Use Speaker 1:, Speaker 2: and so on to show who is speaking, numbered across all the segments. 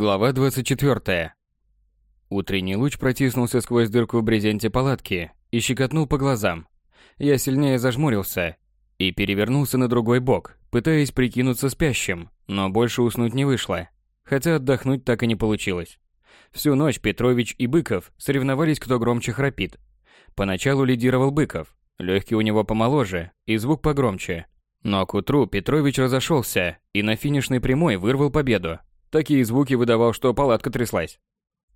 Speaker 1: Глава 24. Утренний луч протиснулся сквозь дырку в брезенте палатки и щекотнул по глазам. Я сильнее зажмурился и перевернулся на другой бок, пытаясь прикинуться спящим, но больше уснуть не вышло, хотя отдохнуть так и не получилось. Всю ночь Петрович и Быков соревновались, кто громче храпит. Поначалу лидировал Быков, легкий у него помоложе и звук погромче. Но к утру Петрович разошелся и на финишной прямой вырвал победу. Такие звуки выдавал, что палатка тряслась.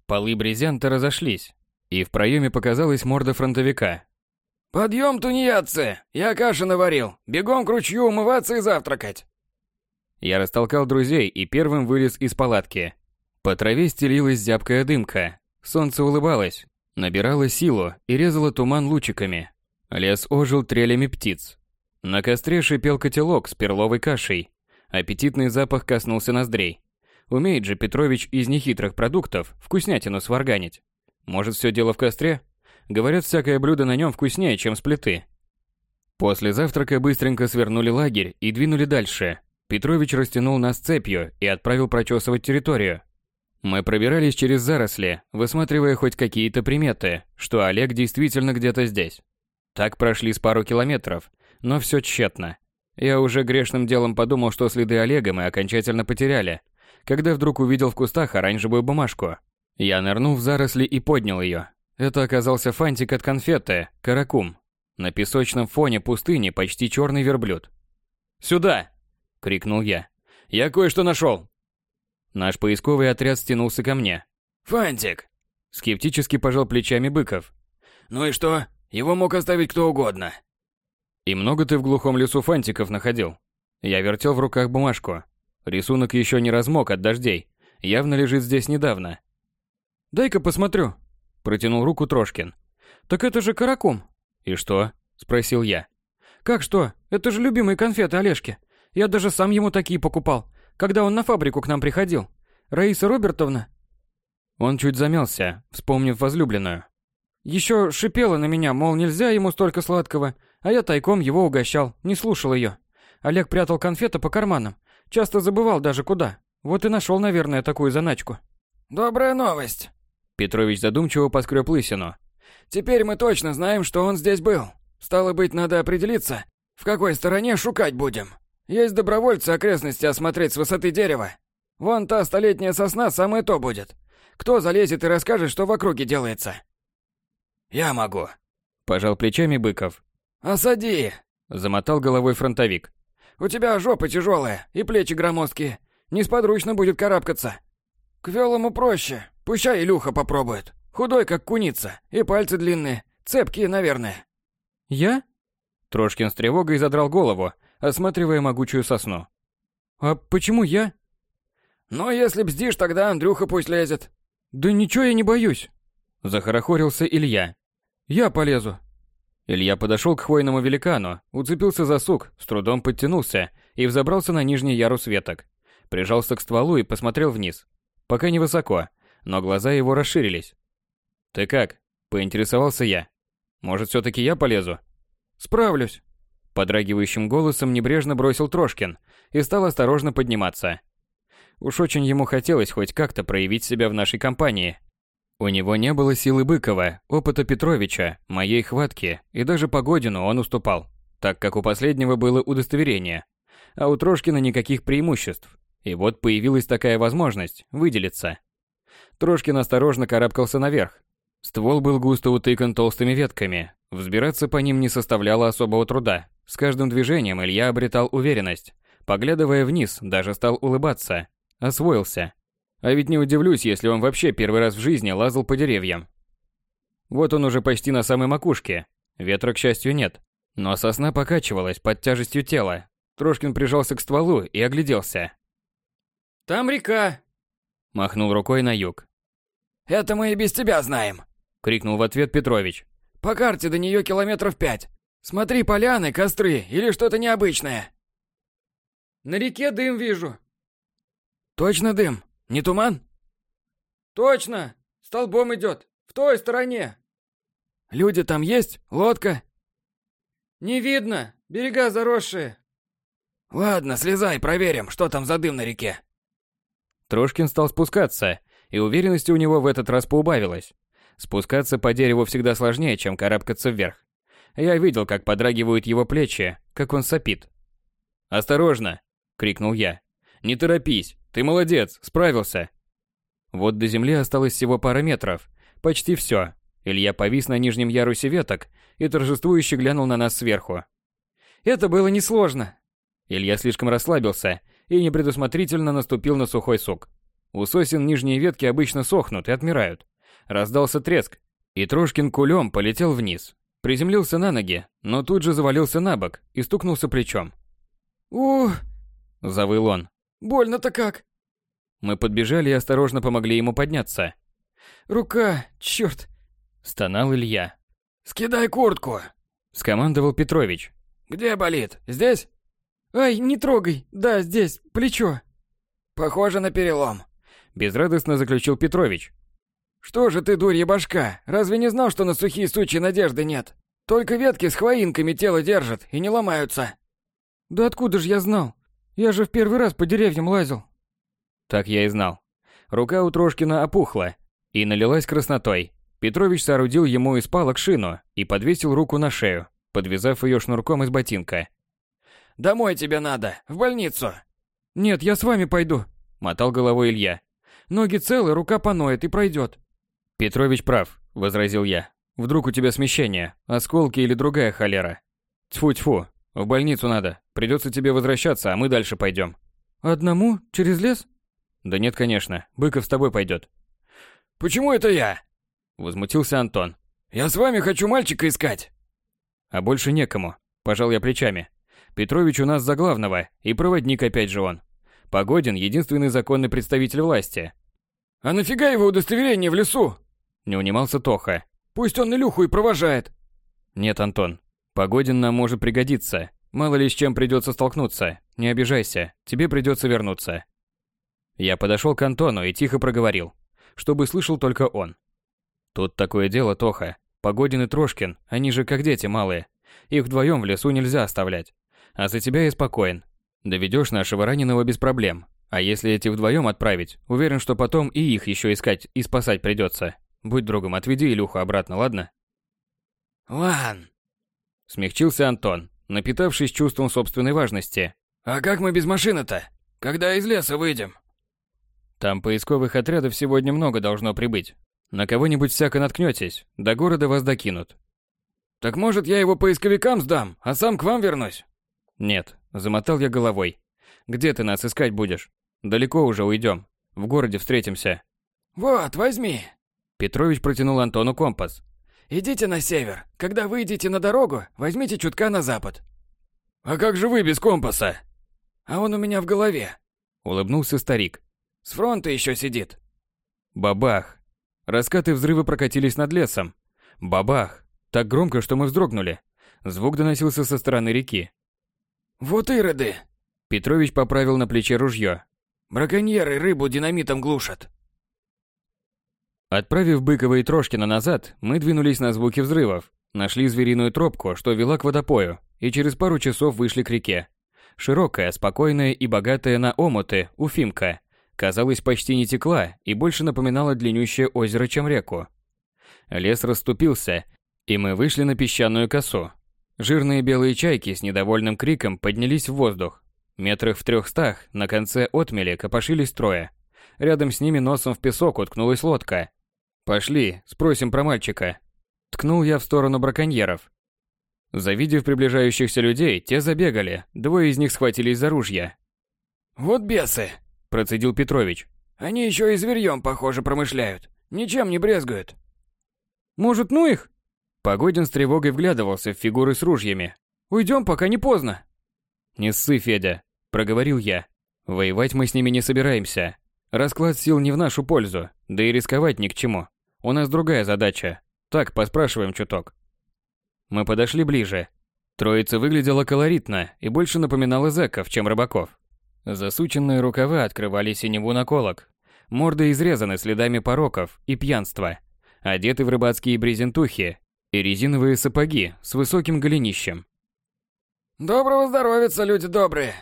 Speaker 1: Полы брезента разошлись, и в проеме показалась морда фронтовика.
Speaker 2: «Подъем, тунеядцы! Я каши наварил! Бегом к ручью умываться и завтракать!»
Speaker 1: Я растолкал друзей и первым вылез из палатки. По траве стелилась зябкая дымка. Солнце улыбалось, набирало силу и резало туман лучиками. Лес ожил трелями птиц. На костре шипел котелок с перловой кашей. Аппетитный запах коснулся ноздрей. Умеет же Петрович из нехитрых продуктов вкуснятину сварганить. Может, все дело в костре? Говорят, всякое блюдо на нем вкуснее, чем с плиты. После завтрака быстренько свернули лагерь и двинули дальше. Петрович растянул нас цепью и отправил прочесывать территорию. Мы пробирались через заросли, высматривая хоть какие-то приметы, что Олег действительно где-то здесь. Так прошли с пару километров, но все тщетно. Я уже грешным делом подумал, что следы Олега мы окончательно потеряли, когда вдруг увидел в кустах оранжевую бумажку. Я нырнул в заросли и поднял ее. Это оказался фантик от конфеты, каракум. На песочном фоне пустыни почти черный верблюд. «Сюда!» — крикнул я. «Я кое-что нашел!» Наш поисковый отряд стянулся ко мне.
Speaker 2: «Фантик!»
Speaker 1: — скептически пожал плечами Быков.
Speaker 2: «Ну и что? Его мог оставить кто угодно».
Speaker 1: «И много ты в глухом лесу фантиков находил?» Я вертел в руках бумажку. Рисунок еще не размок от дождей. Явно лежит здесь недавно. «Дай-ка посмотрю», – протянул руку Трошкин. «Так это же каракум». «И что?» – спросил я.
Speaker 3: «Как что? Это же любимые конфеты Олежки. Я даже сам ему такие покупал, когда он на фабрику к нам приходил. Раиса Робертовна».
Speaker 1: Он чуть замялся, вспомнив возлюбленную.
Speaker 3: Еще шипела на меня, мол, нельзя ему столько сладкого, а я тайком его угощал, не слушал ее. Олег прятал конфеты по карманам, Часто забывал даже куда. Вот и нашел, наверное, такую заначку.
Speaker 2: Добрая новость.
Speaker 1: Петрович задумчиво поскреб лысину.
Speaker 2: Теперь мы точно знаем, что он здесь был. Стало быть, надо определиться, в какой стороне шукать будем. Есть добровольцы окрестности осмотреть с высоты дерева. Вон та столетняя сосна самое то будет. Кто залезет и расскажет, что в округе делается? Я могу.
Speaker 1: Пожал плечами Быков.
Speaker 2: Осади!
Speaker 1: Замотал головой фронтовик.
Speaker 2: У тебя жопа тяжелая и плечи громоздкие. Несподручно будет карабкаться. К велому проще. Пущай Илюха попробует. Худой, как куница, и пальцы длинные. Цепкие, наверное.
Speaker 3: Я?
Speaker 1: Трошкин с тревогой задрал голову, осматривая могучую сосну.
Speaker 3: А почему я?
Speaker 2: Ну, если бздишь, тогда Андрюха пусть лезет.
Speaker 3: Да ничего я не боюсь.
Speaker 1: Захорохорился Илья.
Speaker 3: Я полезу.
Speaker 1: Илья подошел к хвойному великану, уцепился за сук, с трудом подтянулся и взобрался на нижний ярус веток. Прижался к стволу и посмотрел вниз. Пока не высоко, но глаза его расширились. «Ты как?» – поинтересовался я. «Может, все-таки я полезу?»
Speaker 3: «Справлюсь», –
Speaker 1: подрагивающим голосом небрежно бросил Трошкин и стал осторожно подниматься. Уж очень ему хотелось хоть как-то проявить себя в нашей компании, у него не было силы Быкова, опыта Петровича, моей хватки, и даже Погодину он уступал, так как у последнего было удостоверение, а у Трошкина никаких преимуществ. И вот появилась такая возможность выделиться. Трошкин осторожно карабкался наверх. Ствол был густо утыкан толстыми ветками, взбираться по ним не составляло особого труда. С каждым движением Илья обретал уверенность. Поглядывая вниз, даже стал улыбаться. Освоился. А ведь не удивлюсь, если он вообще первый раз в жизни лазал по деревьям. Вот он уже почти на самой макушке. Ветра, к счастью, нет. Но сосна покачивалась под тяжестью тела. Трошкин прижался к стволу и огляделся.
Speaker 2: «Там река!»
Speaker 1: Махнул рукой на юг.
Speaker 2: «Это мы и без тебя знаем!»
Speaker 1: Крикнул в ответ Петрович.
Speaker 2: «По карте до нее километров пять. Смотри, поляны, костры или что-то необычное!»
Speaker 3: «На реке дым вижу!»
Speaker 2: «Точно дым? Не туман?
Speaker 3: Точно! Столбом идет. В той стороне.
Speaker 2: Люди там есть? Лодка?
Speaker 3: Не видно. Берега заросшие.
Speaker 2: Ладно, слезай, проверим, что там за дым на реке.
Speaker 1: Трошкин стал спускаться, и уверенности у него в этот раз поубавилось. Спускаться по дереву всегда сложнее, чем карабкаться вверх. Я видел, как подрагивают его плечи, как он сопит. «Осторожно!» — крикнул я. «Не торопись! Ты молодец! Справился!» Вот до земли осталось всего пара метров. Почти все. Илья повис на нижнем ярусе веток и торжествующе глянул на нас сверху.
Speaker 3: «Это было несложно!»
Speaker 1: Илья слишком расслабился и непредусмотрительно наступил на сухой сук. У сосен нижние ветки обычно сохнут и отмирают. Раздался треск, и Трошкин кулем полетел вниз. Приземлился на ноги, но тут же завалился на бок и стукнулся плечом.
Speaker 3: «Ух!»
Speaker 1: – завыл он.
Speaker 3: «Больно-то как!»
Speaker 1: Мы подбежали и осторожно помогли ему подняться.
Speaker 3: «Рука, черт!»
Speaker 1: – стонал Илья.
Speaker 2: «Скидай куртку!»
Speaker 1: – скомандовал Петрович.
Speaker 2: «Где болит? Здесь?»
Speaker 3: «Ай, не трогай! Да, здесь, плечо!»
Speaker 2: «Похоже на перелом!»
Speaker 1: – безрадостно заключил Петрович.
Speaker 2: «Что же ты, дурья башка, разве не знал, что на сухие сучьи надежды нет? Только ветки с хвоинками тело держат и не ломаются!»
Speaker 3: Да откуда же я знал? Я же в первый раз по деревьям лазил.
Speaker 1: Так я и знал. Рука у Трошкина опухла и налилась краснотой. Петрович соорудил ему из палок шину и подвесил руку на шею, подвязав ее шнурком из ботинка.
Speaker 2: «Домой тебе надо, в больницу!»
Speaker 3: «Нет, я с вами пойду», —
Speaker 1: мотал головой Илья.
Speaker 3: «Ноги целы, рука поноет и пройдет».
Speaker 1: «Петрович прав», — возразил я. «Вдруг у тебя смещение, осколки или другая холера?» «Тьфу-тьфу, в больницу надо. Придется тебе возвращаться, а мы дальше пойдем.
Speaker 3: Одному? Через лес?
Speaker 1: Да нет, конечно. Быков с тобой пойдет.
Speaker 2: Почему это я?
Speaker 1: Возмутился Антон.
Speaker 2: Я с вами хочу мальчика искать.
Speaker 1: А больше некому. Пожал я плечами. Петрович у нас за главного, и проводник опять же он. Погодин – единственный законный представитель власти.
Speaker 2: А нафига его удостоверение в лесу?
Speaker 1: Не унимался Тоха.
Speaker 2: Пусть он Илюху и провожает.
Speaker 1: Нет, Антон, Погодин нам может пригодиться. Мало ли с чем придется столкнуться. Не обижайся, тебе придется вернуться. Я подошел к Антону и тихо проговорил, чтобы слышал только он. Тут такое дело, Тоха. Погодин и Трошкин, они же как дети малые. Их вдвоем в лесу нельзя оставлять. А за тебя я спокоен. Доведешь нашего раненого без проблем. А если эти вдвоем отправить, уверен, что потом и их еще искать и спасать придется. Будь другом, отведи Илюху обратно, ладно?
Speaker 2: Ладно.
Speaker 1: Смягчился Антон, напитавшись чувством собственной важности.
Speaker 2: «А как мы без машины-то? Когда из леса выйдем?»
Speaker 1: «Там поисковых отрядов сегодня много должно прибыть. На кого-нибудь всяко наткнетесь, до города вас докинут».
Speaker 2: «Так может, я его поисковикам сдам, а сам к вам вернусь?»
Speaker 1: «Нет», — замотал я головой. «Где ты нас искать будешь? Далеко уже уйдем. В городе встретимся».
Speaker 2: «Вот, возьми».
Speaker 1: Петрович протянул Антону компас.
Speaker 2: Идите на север. Когда выйдете на дорогу, возьмите чутка на запад.
Speaker 1: А как же вы без компаса?
Speaker 2: А он у меня в голове.
Speaker 1: Улыбнулся старик.
Speaker 2: С фронта еще сидит.
Speaker 1: Бабах. Раскаты взрыва прокатились над лесом. Бабах. Так громко, что мы вздрогнули. Звук доносился со стороны реки.
Speaker 2: Вот ироды.
Speaker 1: Петрович поправил на плече ружье.
Speaker 2: Браконьеры рыбу динамитом глушат.
Speaker 1: Отправив Быкова и Трошкина назад, мы двинулись на звуки взрывов, нашли звериную тропку, что вела к водопою, и через пару часов вышли к реке. Широкая, спокойная и богатая на омуты Уфимка, казалось, почти не текла и больше напоминала длиннющее озеро, чем реку. Лес расступился, и мы вышли на песчаную косу. Жирные белые чайки с недовольным криком поднялись в воздух. Метрах в трехстах на конце отмели копошились трое. Рядом с ними носом в песок уткнулась лодка, «Пошли, спросим про мальчика». Ткнул я в сторону браконьеров. Завидев приближающихся людей, те забегали, двое из них схватились за ружья.
Speaker 2: «Вот бесы!» – процедил Петрович. «Они еще и зверьем, похоже, промышляют. Ничем не брезгуют».
Speaker 3: «Может, ну их?»
Speaker 1: Погодин с тревогой вглядывался в фигуры с ружьями.
Speaker 3: «Уйдем, пока не поздно».
Speaker 1: «Не ссы, Федя», – проговорил я. «Воевать мы с ними не собираемся. Расклад сил не в нашу пользу, да и рисковать ни к чему. У нас другая задача. Так, поспрашиваем чуток. Мы подошли ближе. Троица выглядела колоритно и больше напоминала зэков, чем рыбаков. Засученные рукава открывали синеву наколок. Морды изрезаны следами пороков и пьянства. Одеты в рыбацкие брезентухи и резиновые сапоги с высоким голенищем.
Speaker 2: «Доброго здоровица, люди добрые!»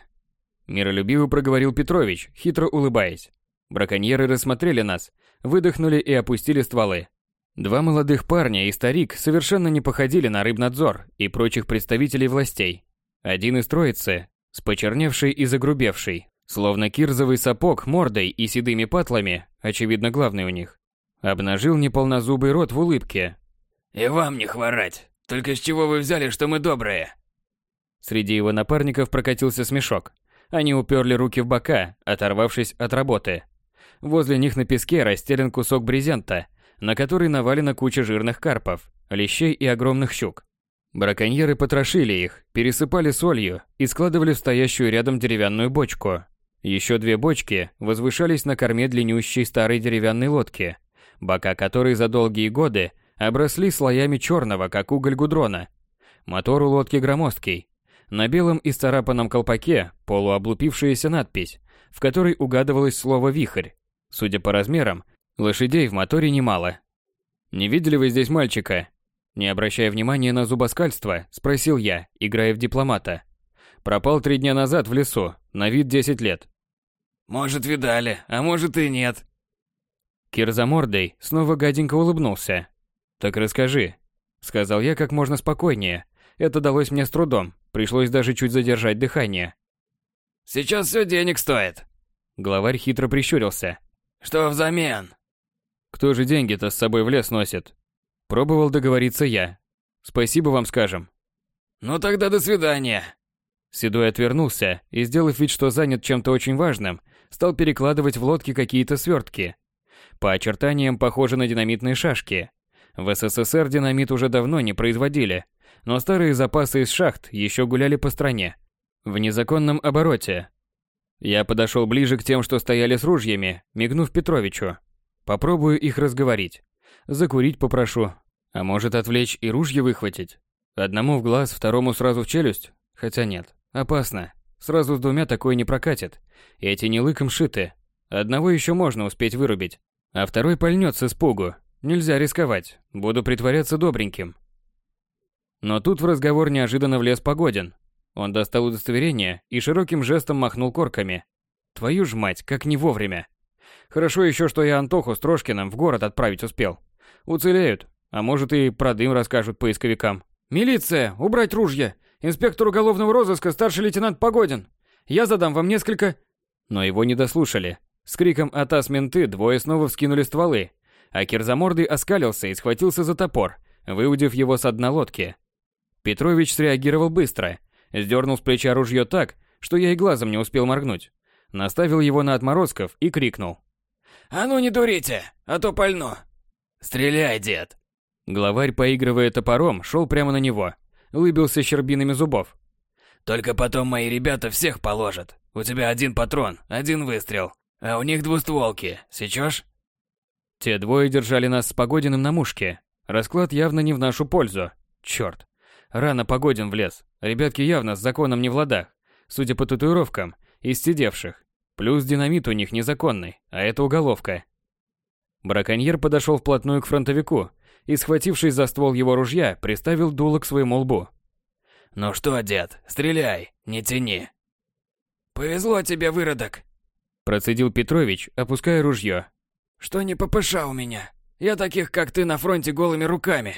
Speaker 1: Миролюбиво проговорил Петрович, хитро улыбаясь. Браконьеры рассмотрели нас, выдохнули и опустили стволы. Два молодых парня и старик совершенно не походили на рыбнадзор и прочих представителей властей. Один из троицы, с почерневшей и загрубевшей, словно кирзовый сапог мордой и седыми патлами, очевидно главный у них, обнажил неполнозубый рот в улыбке.
Speaker 2: «И вам не хворать. Только с чего вы взяли, что мы добрые?»
Speaker 1: Среди его напарников прокатился смешок. Они уперли руки в бока, оторвавшись от работы. Возле них на песке расстелен кусок брезента, на который навалена куча жирных карпов, лещей и огромных щук. Браконьеры потрошили их, пересыпали солью и складывали в стоящую рядом деревянную бочку. Еще две бочки возвышались на корме длиннющей старой деревянной лодки, бока которой за долгие годы обросли слоями черного, как уголь гудрона. Мотор у лодки громоздкий. На белом исцарапанном колпаке полуоблупившаяся надпись, в которой угадывалось слово «вихрь». Судя по размерам, лошадей в моторе немало. «Не видели вы здесь мальчика?» Не обращая внимания на зубоскальство, спросил я, играя в дипломата. Пропал три дня назад в лесу, на вид 10 лет.
Speaker 2: Может, видали, а может и нет.
Speaker 1: Кирзамордый снова гаденько улыбнулся. Так расскажи, сказал я как можно спокойнее. Это далось мне с трудом, пришлось даже чуть задержать дыхание.
Speaker 2: Сейчас все денег стоит.
Speaker 1: Главарь хитро прищурился.
Speaker 2: Что взамен?
Speaker 1: Кто же деньги-то с собой в лес носит? Пробовал договориться я. Спасибо вам скажем.
Speaker 2: Ну тогда до свидания.
Speaker 1: Седой отвернулся и, сделав вид, что занят чем-то очень важным, стал перекладывать в лодки какие-то свертки. По очертаниям похожи на динамитные шашки. В СССР динамит уже давно не производили, но старые запасы из шахт еще гуляли по стране. В незаконном обороте. Я подошел ближе к тем, что стояли с ружьями, мигнув Петровичу. Попробую их разговорить. Закурить попрошу. А может отвлечь и ружье выхватить? Одному в глаз, второму сразу в челюсть? Хотя нет, опасно. Сразу с двумя такое не прокатит. Эти не лыком шиты. Одного еще можно успеть вырубить. А второй пальнет с испугу. Нельзя рисковать. Буду притворяться добреньким. Но тут в разговор неожиданно влез Погодин. Он достал удостоверение и широким жестом махнул корками. Твою ж мать, как не вовремя. Хорошо еще, что я Антоху с Трошкиным в город отправить успел. Уцелеют. А может и про дым расскажут поисковикам. «Милиция! Убрать ружья! Инспектор уголовного розыска старший лейтенант Погодин! Я задам вам несколько...» Но его не дослушали. С криком «Атас, менты!» двое снова вскинули стволы, а Кирзамордый оскалился и схватился за топор, выудив его с дна лодки. Петрович среагировал быстро, сдернул с плеча ружье так, что я и глазом не успел моргнуть. Наставил его на отморозков и крикнул.
Speaker 2: «А ну не дурите, а то пальну!» «Стреляй, дед!»
Speaker 1: Главарь, поигрывая топором, шел прямо на него. Улыбился щербинами зубов.
Speaker 2: «Только потом мои ребята всех положат. У тебя один патрон, один выстрел. А у них двустволки. Сечешь?»
Speaker 1: Те двое держали нас с Погодиным на мушке. Расклад явно не в нашу пользу. Черт. Рано Погодин влез. Ребятки явно с законом не в ладах. Судя по татуировкам, из сидевших. Плюс динамит у них незаконный, а это уголовка. Браконьер подошел вплотную к фронтовику и, схватившись за ствол его ружья, приставил дуло к своему лбу.
Speaker 2: «Ну что, дед, стреляй, не тяни!» «Повезло тебе, выродок!»
Speaker 1: Процедил Петрович, опуская ружье.
Speaker 2: «Что не ППШ у меня? Я таких, как ты, на фронте голыми руками!»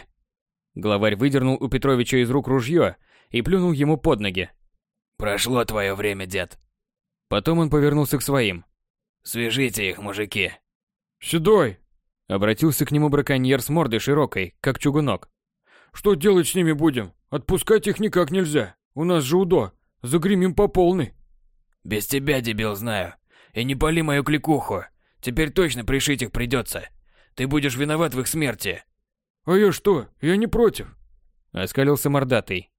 Speaker 1: Главарь выдернул у Петровича из рук ружье и плюнул ему под ноги.
Speaker 2: «Прошло твое время, дед!»
Speaker 1: Потом он повернулся к своим.
Speaker 2: «Свяжите их, мужики!»
Speaker 3: «Седой!»
Speaker 1: Обратился к нему браконьер с мордой широкой, как чугунок.
Speaker 3: «Что делать с ними будем? Отпускать их никак нельзя. У нас же УДО. Загремим по полной».
Speaker 2: «Без тебя, дебил, знаю. И не пали мою кликуху. Теперь точно пришить их придется. Ты будешь виноват в их смерти».
Speaker 3: «А я что? Я не против».
Speaker 1: Оскалился мордатый.